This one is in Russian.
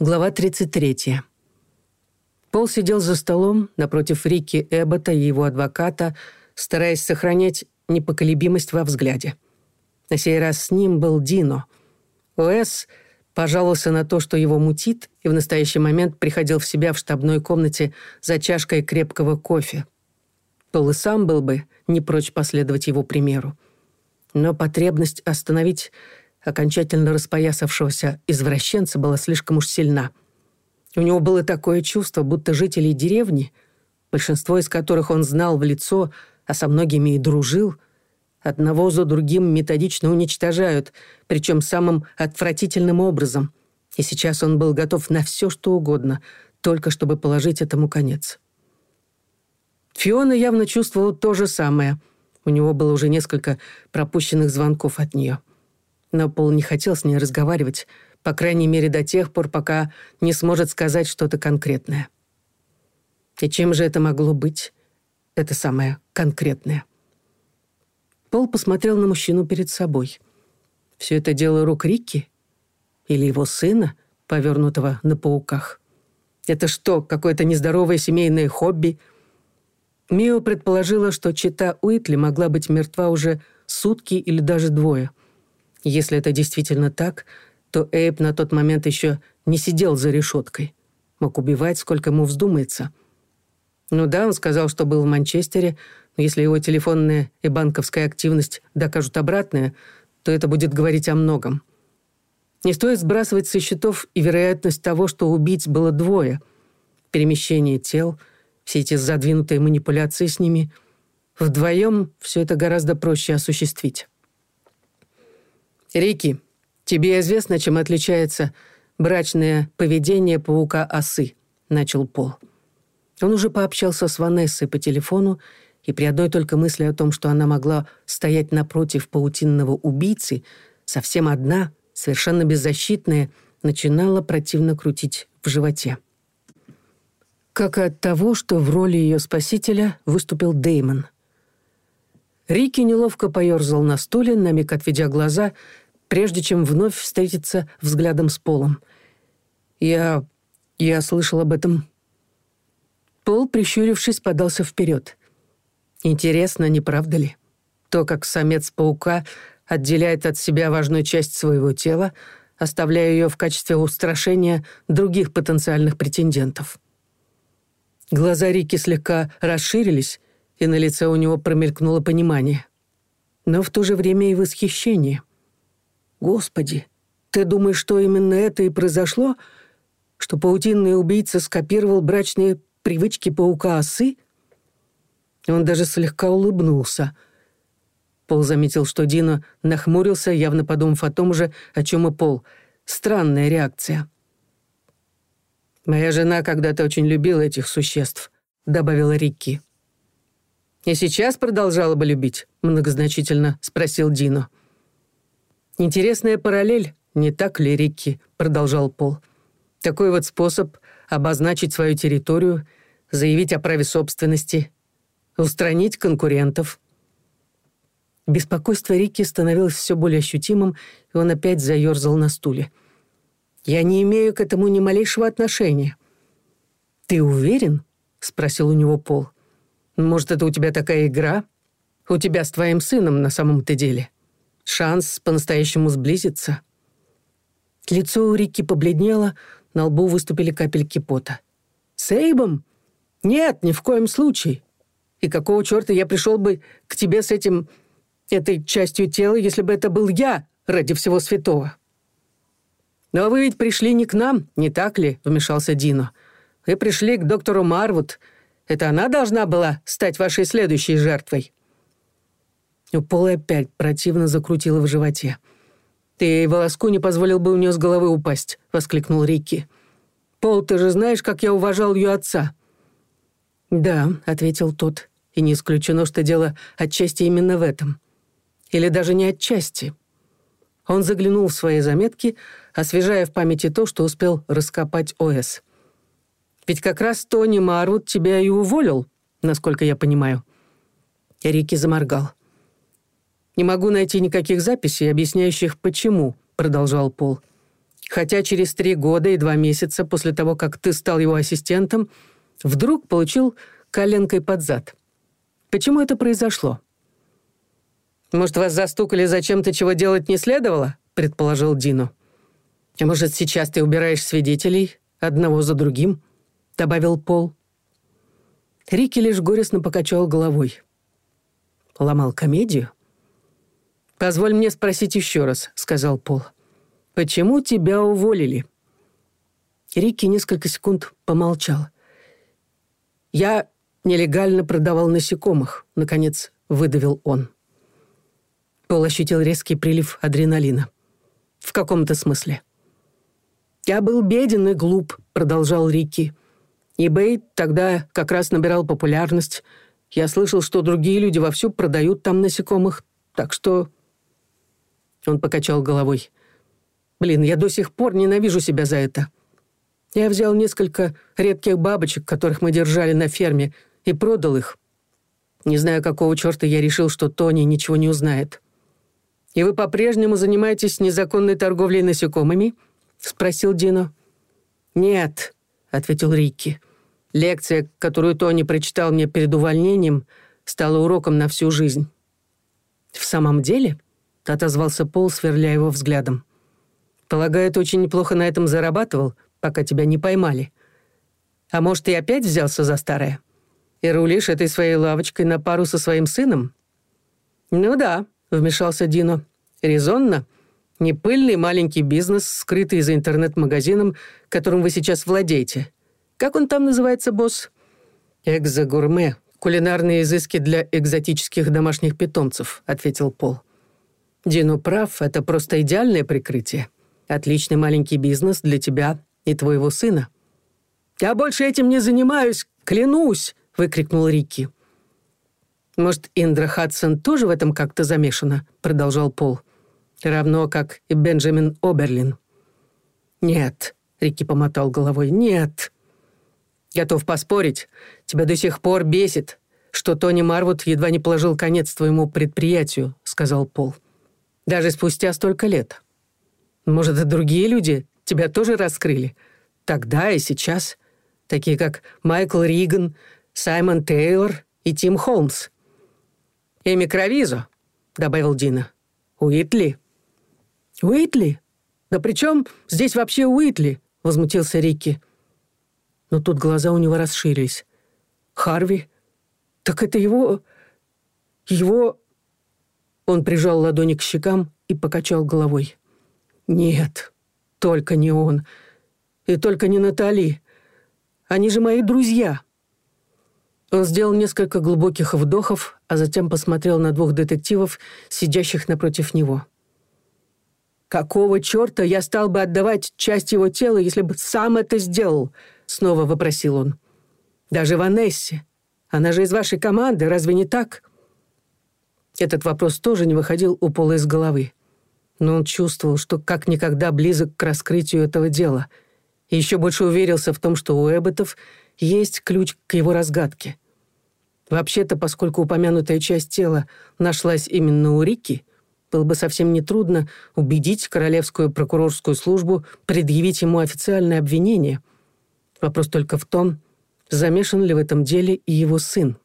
Глава 33. Пол сидел за столом напротив Рики Эббота и его адвоката, стараясь сохранять непоколебимость во взгляде. На сей раз с ним был Дино. Уэс пожаловался на то, что его мутит, и в настоящий момент приходил в себя в штабной комнате за чашкой крепкого кофе. Пол и сам был бы не прочь последовать его примеру. Но потребность остановить окончательно распоясавшегося извращенца была слишком уж сильна. У него было такое чувство, будто жители деревни, большинство из которых он знал в лицо, а со многими и дружил, одного за другим методично уничтожают, причем самым отвратительным образом. И сейчас он был готов на все, что угодно, только чтобы положить этому конец. Фиона явно чувствовала то же самое. У него было уже несколько пропущенных звонков от нее. — но Пол не хотел с ней разговаривать, по крайней мере до тех пор, пока не сможет сказать что-то конкретное. И чем же это могло быть? Это самое конкретное. Пол посмотрел на мужчину перед собой. Все это дело рук Рикки? Или его сына, повернутого на пауках? Это что, какое-то нездоровое семейное хобби? Мио предположила, что чита Уитли могла быть мертва Если это действительно так, то Эйб на тот момент еще не сидел за решеткой. Мог убивать, сколько ему вздумается. Ну да, он сказал, что был в Манчестере, но если его телефонная и банковская активность докажут обратное, то это будет говорить о многом. Не стоит сбрасывать со счетов и вероятность того, что убийц было двое. Перемещение тел, все эти задвинутые манипуляции с ними. Вдвоем все это гораздо проще осуществить. Рики, Тебе известно, чем отличается брачное поведение паука-осы», — начал Пол. Он уже пообщался с Ванессой по телефону, и при одной только мысли о том, что она могла стоять напротив паутинного убийцы, совсем одна, совершенно беззащитная, начинала противно крутить в животе. Как и от того, что в роли ее спасителя выступил Деймон. Рики неловко поерзал на стуле, на миг отведя глаза — прежде чем вновь встретиться взглядом с Полом. «Я... я слышал об этом». Пол, прищурившись, подался вперед. «Интересно, не правда ли? То, как самец паука отделяет от себя важную часть своего тела, оставляя ее в качестве устрашения других потенциальных претендентов». Глаза Рики слегка расширились, и на лице у него промелькнуло понимание. Но Господи, ты думаешь, что именно это и произошло? Что паутинный убийца скопировал брачные привычки паука осы? Он даже слегка улыбнулся. Пол заметил, что Дина нахмурился, явно подумав о том же, о чем и Пол. Странная реакция. «Моя жена когда-то очень любила этих существ», — добавила Рикки. «И сейчас продолжала бы любить?» — многозначительно спросил Дино. «Дино». «Интересная параллель, не так ли, Рикки?» — продолжал Пол. «Такой вот способ обозначить свою территорию, заявить о праве собственности, устранить конкурентов». Беспокойство Рикки становилось все более ощутимым, и он опять заерзал на стуле. «Я не имею к этому ни малейшего отношения». «Ты уверен?» — спросил у него Пол. «Может, это у тебя такая игра? У тебя с твоим сыном на самом-то деле?» Шанс по-настоящему сблизиться. Лицо у Рики побледнело, на лбу выступили капельки пота. «С Эйбом? Нет, ни в коем случае. И какого черта я пришел бы к тебе с этим... этой частью тела, если бы это был я, ради всего святого?» «Но вы ведь пришли не к нам, не так ли?» — вмешался Дино. «Вы пришли к доктору Марвуд. Это она должна была стать вашей следующей жертвой». Пола опять противно закрутило в животе. «Ты волоску не позволил бы у нее с головы упасть», — воскликнул Рикки. «Пол, ты же знаешь, как я уважал ее отца». «Да», — ответил тот, — «и не исключено, что дело отчасти именно в этом. Или даже не отчасти». Он заглянул в свои заметки, освежая в памяти то, что успел раскопать ОС. «Ведь как раз Тони Марвуд тебя и уволил, насколько я понимаю». Рики заморгал. «Не могу найти никаких записей, объясняющих, почему», — продолжал Пол. Хотя через три года и два месяца после того, как ты стал его ассистентом, вдруг получил коленкой под зад. Почему это произошло? «Может, вас застукали за чем-то, чего делать не следовало?» — предположил Дино. «А может, сейчас ты убираешь свидетелей, одного за другим?» — добавил Пол. Рики лишь горестно покачал головой. «Ломал комедию?» Позволь мне спросить еще раз», — сказал Пол. «Почему тебя уволили?» Рикки несколько секунд помолчал. «Я нелегально продавал насекомых», — наконец выдавил он. Пол ощутил резкий прилив адреналина. «В каком-то смысле». «Я был беден и глуп», — продолжал Рикки. «Ebay тогда как раз набирал популярность. Я слышал, что другие люди вовсю продают там насекомых, так что он покачал головой. «Блин, я до сих пор ненавижу себя за это. Я взял несколько редких бабочек, которых мы держали на ферме, и продал их. Не знаю, какого черта я решил, что Тони ничего не узнает». «И вы по-прежнему занимаетесь незаконной торговлей насекомыми?» — спросил Дино. «Нет», — ответил Рикки. «Лекция, которую Тони прочитал мне перед увольнением, стала уроком на всю жизнь». «В самом деле?» отозвался Пол, сверляя его взглядом. «Полагаю, ты очень неплохо на этом зарабатывал, пока тебя не поймали. А может, ты опять взялся за старое? И рулишь этой своей лавочкой на пару со своим сыном?» «Ну да», — вмешался Дино. «Резонно. Непыльный маленький бизнес, скрытый за интернет-магазином, которым вы сейчас владеете. Как он там называется, босс?» «Экзогурме. Кулинарные изыски для экзотических домашних питомцев», — ответил «Пол». Дину прав, это просто идеальное прикрытие. Отличный маленький бизнес для тебя и твоего сына». «Я больше этим не занимаюсь, клянусь!» — выкрикнул Рикки. «Может, Индра Хадсон тоже в этом как-то замешана?» — продолжал Пол. «Равно как и Бенджамин Оберлин». «Нет», — Рикки помотал головой, — «нет». «Готов поспорить, тебя до сих пор бесит, что Тони Марвуд едва не положил конец твоему предприятию», — сказал Пол даже спустя столько лет. Может, и другие люди тебя тоже раскрыли? Тогда и сейчас. Такие как Майкл Риган, Саймон Тейлор и Тим Холмс. «Эми Кровизо», — добавил Дина. «Уитли». «Уитли? Да при чем здесь вообще Уитли?» — возмутился Рикки. Но тут глаза у него расширились. «Харви? Так это его... его он прижал ладони к щекам и покачал головой. «Нет, только не он. И только не Натали. Они же мои друзья». Он сделал несколько глубоких вдохов, а затем посмотрел на двух детективов, сидящих напротив него. «Какого черта я стал бы отдавать часть его тела, если бы сам это сделал?» — снова вопросил он. «Даже Ванессе. Она же из вашей команды, разве не так?» Этот вопрос тоже не выходил у Пола из головы. Но он чувствовал, что как никогда близок к раскрытию этого дела. И еще больше уверился в том, что у Эбботов есть ключ к его разгадке. Вообще-то, поскольку упомянутая часть тела нашлась именно у Рики, было бы совсем нетрудно убедить Королевскую прокурорскую службу предъявить ему официальное обвинение. Вопрос только в том, замешан ли в этом деле и его сын.